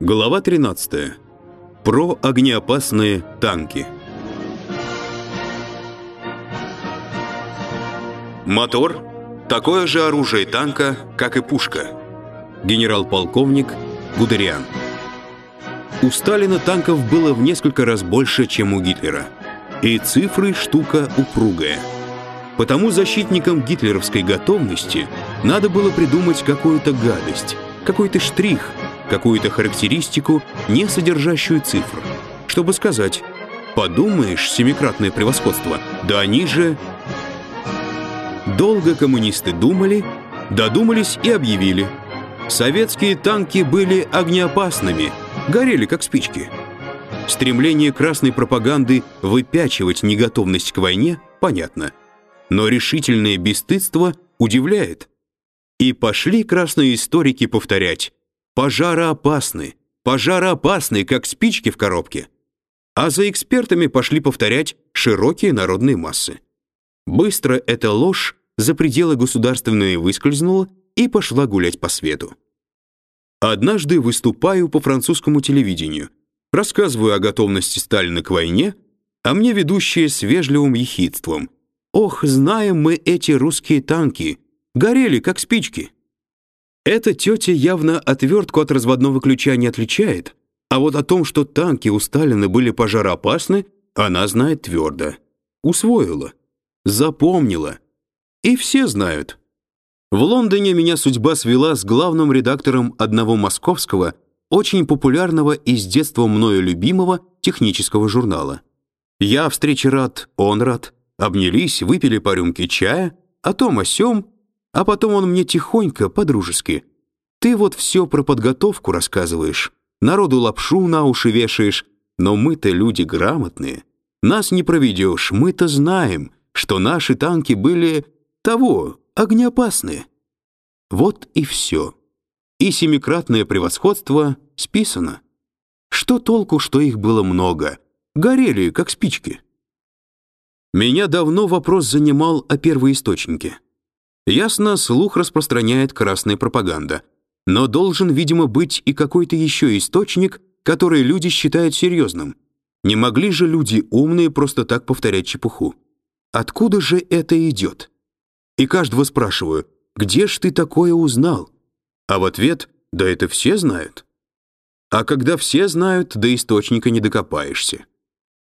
Глава 13. Про огнеопасные танки. Мотор – такое же оружие танка, как и пушка. Генерал-полковник Гудериан. У Сталина танков было в несколько раз больше, чем у Гитлера. И цифры – штука упругая. Потому защитникам гитлеровской готовности надо было придумать какую-то гадость, какой-то штрих, какую-то характеристику, не содержащую цифр, чтобы сказать «подумаешь, семикратное превосходство, да они же...» Долго коммунисты думали, додумались и объявили. Советские танки были огнеопасными, горели как спички. Стремление красной пропаганды выпячивать неготовность к войне понятно, но решительное бесстыдство удивляет. И пошли красные историки повторять «пожароопасны, пожароопасны, как спички в коробке». А за экспертами пошли повторять широкие народные массы. Быстро эта ложь за пределы государственные выскользнула и пошла гулять по свету. Однажды выступаю по французскому телевидению, рассказываю о готовности Сталина к войне, а мне ведущие с вежливым ехидством. «Ох, знаем мы эти русские танки, горели, как спички». Эта тетя явно отвертку от разводного ключа не отличает, а вот о том, что танки у Сталина были пожароопасны, она знает твердо. Усвоила запомнила. И все знают. В Лондоне меня судьба свела с главным редактором одного московского, очень популярного и с детства мною любимого технического журнала. Я встрече рад, он рад. Обнялись, выпили по рюмке чая, о том о сём, а потом он мне тихонько, по-дружески. «Ты вот все про подготовку рассказываешь, народу лапшу на уши вешаешь, но мы-то люди грамотные. Нас не проведешь, мы-то знаем, что наши танки были того, огнеопасные. Вот и все. И семикратное превосходство списано. Что толку, что их было много? Горели, как спички. Меня давно вопрос занимал о первоисточнике. Ясно, слух распространяет красная пропаганда. Но должен, видимо, быть и какой-то еще источник, который люди считают серьезным. Не могли же люди умные просто так повторять чепуху. Откуда же это идет? И каждого спрашиваю, где ж ты такое узнал? А в ответ, да это все знают. А когда все знают, до источника не докопаешься.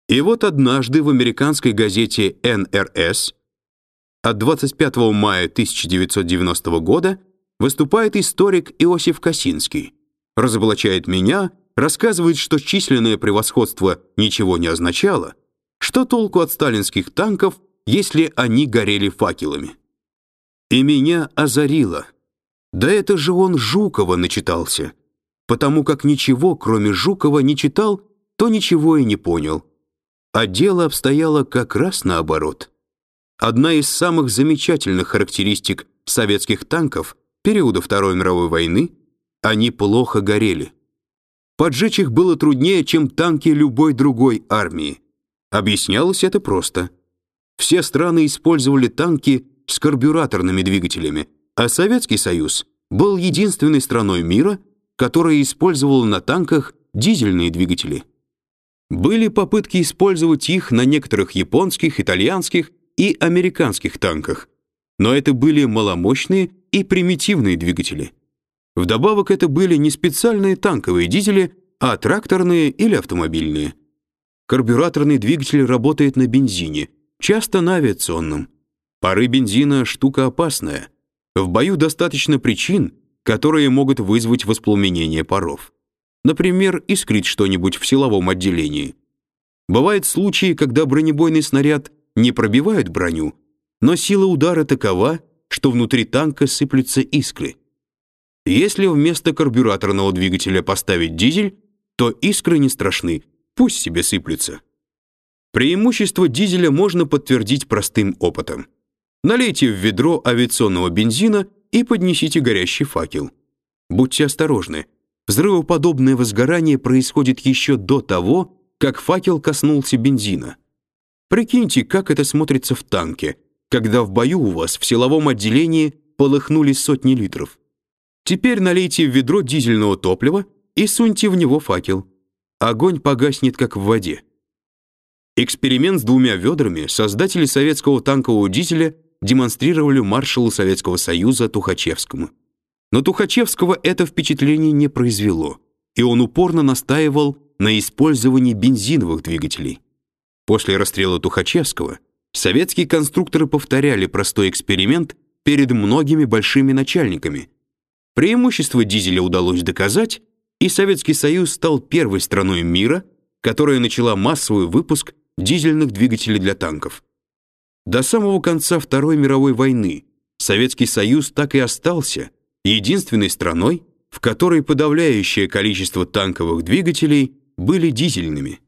И вот однажды в американской газете НРС от 25 мая 1990 года выступает историк Иосиф Косинский, разоблачает меня, рассказывает, что численное превосходство ничего не означало, что толку от сталинских танков, если они горели факелами? И меня озарило. Да это же он Жукова начитался. Потому как ничего, кроме Жукова, не читал, то ничего и не понял. А дело обстояло как раз наоборот. Одна из самых замечательных характеристик советских танков периода Второй мировой войны — они плохо горели. Поджечь их было труднее, чем танки любой другой армии. Объяснялось это просто. Все страны использовали танки с карбюраторными двигателями, а Советский Союз был единственной страной мира, которая использовала на танках дизельные двигатели. Были попытки использовать их на некоторых японских, итальянских и американских танках, но это были маломощные и примитивные двигатели. Вдобавок это были не специальные танковые дизели, а тракторные или автомобильные. Карбюраторный двигатель работает на бензине, часто на авиационном. Пары бензина штука опасная. В бою достаточно причин, которые могут вызвать воспламенение паров. Например, искрить что-нибудь в силовом отделении. Бывают случаи, когда бронебойный снаряд не пробивает броню, но сила удара такова, что внутри танка сыплются искры. Если вместо карбюраторного двигателя поставить дизель, то искры не страшны, Пусть себе сыплются. Преимущество дизеля можно подтвердить простым опытом. Налейте в ведро авиационного бензина и поднесите горящий факел. Будьте осторожны. Взрывоподобное возгорание происходит еще до того, как факел коснулся бензина. Прикиньте, как это смотрится в танке, когда в бою у вас в силовом отделении полыхнули сотни литров. Теперь налейте в ведро дизельного топлива и суньте в него факел. Огонь погаснет, как в воде. Эксперимент с двумя ведрами создатели советского танкового дизеля демонстрировали маршалу Советского Союза Тухачевскому. Но Тухачевского это впечатление не произвело, и он упорно настаивал на использовании бензиновых двигателей. После расстрела Тухачевского советские конструкторы повторяли простой эксперимент перед многими большими начальниками. Преимущество дизеля удалось доказать, и Советский Союз стал первой страной мира, которая начала массовый выпуск дизельных двигателей для танков. До самого конца Второй мировой войны Советский Союз так и остался единственной страной, в которой подавляющее количество танковых двигателей были дизельными.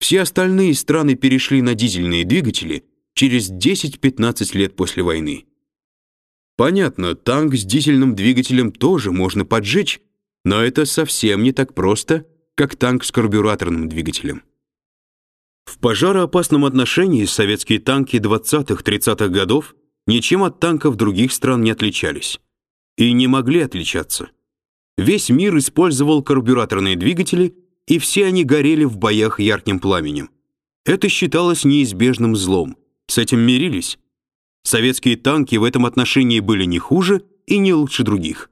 Все остальные страны перешли на дизельные двигатели через 10-15 лет после войны. Понятно, танк с дизельным двигателем тоже можно поджечь, но это совсем не так просто, как танк с карбюраторным двигателем. В пожароопасном отношении советские танки 20-30-х годов ничем от танков других стран не отличались. И не могли отличаться. Весь мир использовал карбюраторные двигатели, и все они горели в боях ярким пламенем. Это считалось неизбежным злом. С этим мирились. Советские танки в этом отношении были не хуже и не лучше других.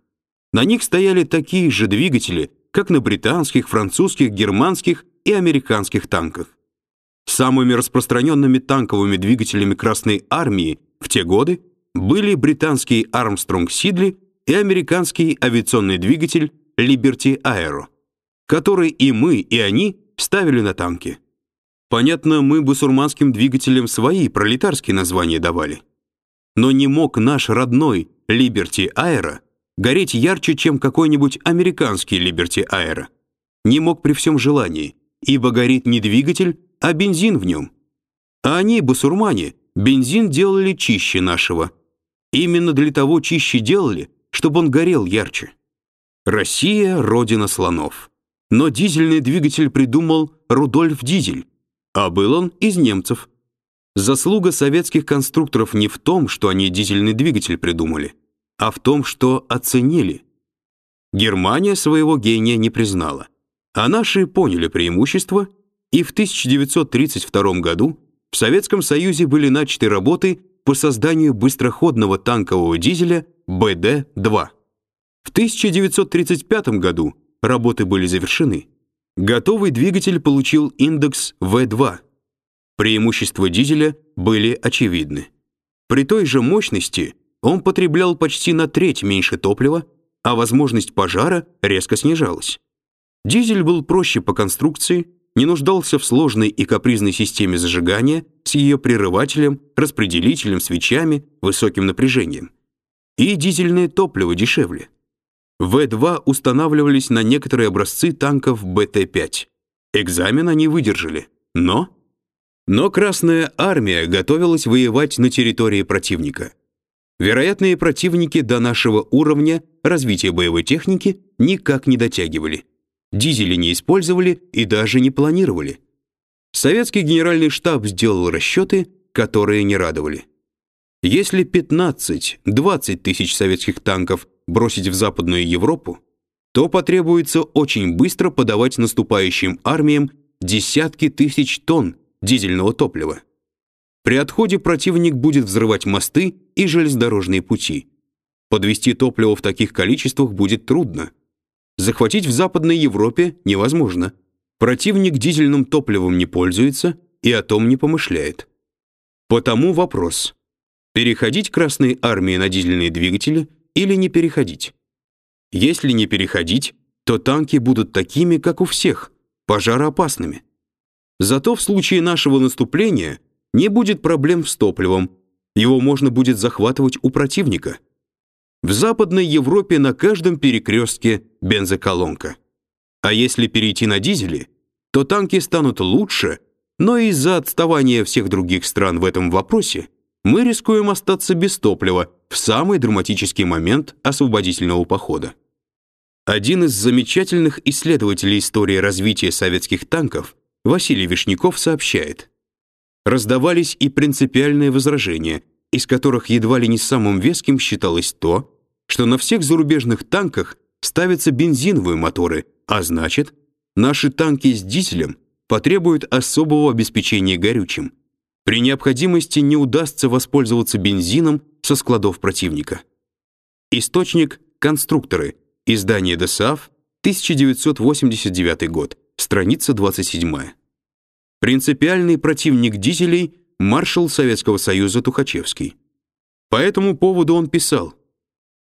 На них стояли такие же двигатели, как на британских, французских, германских и американских танках. Самыми распространенными танковыми двигателями Красной армии в те годы были британский Armstrong Siddeley и американский авиационный двигатель Liberty Aero, который и мы, и они ставили на танки. Понятно, мы бусурманским двигателям свои пролетарские названия давали. Но не мог наш родной Liberty Aero гореть ярче, чем какой-нибудь американский Liberty Aero. Не мог при всем желании, ибо горит не двигатель, а бензин в нем. А они, басурмане, бензин делали чище нашего. Именно для того чище делали, чтобы он горел ярче. Россия — родина слонов. Но дизельный двигатель придумал Рудольф Дизель, а был он из немцев. Заслуга советских конструкторов не в том, что они дизельный двигатель придумали, а в том, что оценили. Германия своего гения не признала, а наши поняли преимущество, и в 1932 году в Советском Союзе были начаты работы по созданию быстроходного танкового дизеля БД-2. В 1935 году работы были завершены. Готовый двигатель получил индекс В2. Преимущества дизеля были очевидны. При той же мощности он потреблял почти на треть меньше топлива, а возможность пожара резко снижалась. Дизель был проще по конструкции, не нуждался в сложной и капризной системе зажигания с ее прерывателем, распределителем, свечами, высоким напряжением. И дизельное топливо дешевле. В-2 устанавливались на некоторые образцы танков БТ-5. Экзамен они выдержали, но... Но Красная Армия готовилась воевать на территории противника. Вероятные противники до нашего уровня развития боевой техники никак не дотягивали. Дизели не использовали и даже не планировали. Советский генеральный штаб сделал расчеты, которые не радовали. Если 15-20 тысяч советских танков бросить в Западную Европу, то потребуется очень быстро подавать наступающим армиям десятки тысяч тонн дизельного топлива. При отходе противник будет взрывать мосты и железнодорожные пути. Подвести топливо в таких количествах будет трудно. Захватить в Западной Европе невозможно. Противник дизельным топливом не пользуется и о том не помышляет. Потому вопрос: переходить Красной армии на дизельные двигатели или не переходить? Если не переходить, то танки будут такими, как у всех, пожароопасными. Зато в случае нашего наступления не будет проблем с топливом. Его можно будет захватывать у противника. В Западной Европе на каждом перекрестке бензоколонка. А если перейти на дизели, то танки станут лучше, но из-за отставания всех других стран в этом вопросе мы рискуем остаться без топлива в самый драматический момент освободительного похода. Один из замечательных исследователей истории развития советских танков, Василий Вишняков, сообщает: раздавались и принципиальные возражения, из которых едва ли не самым веским считалось то, что на всех зарубежных танках ставятся бензиновые моторы, А значит, наши танки с дизелем потребуют особого обеспечения горючим. При необходимости не удастся воспользоваться бензином со складов противника. Источник конструкторы. Издание ДСАФ, 1989 год. Страница 27. Принципиальный противник дизелей маршал Советского Союза Тухачевский. По этому поводу он писал: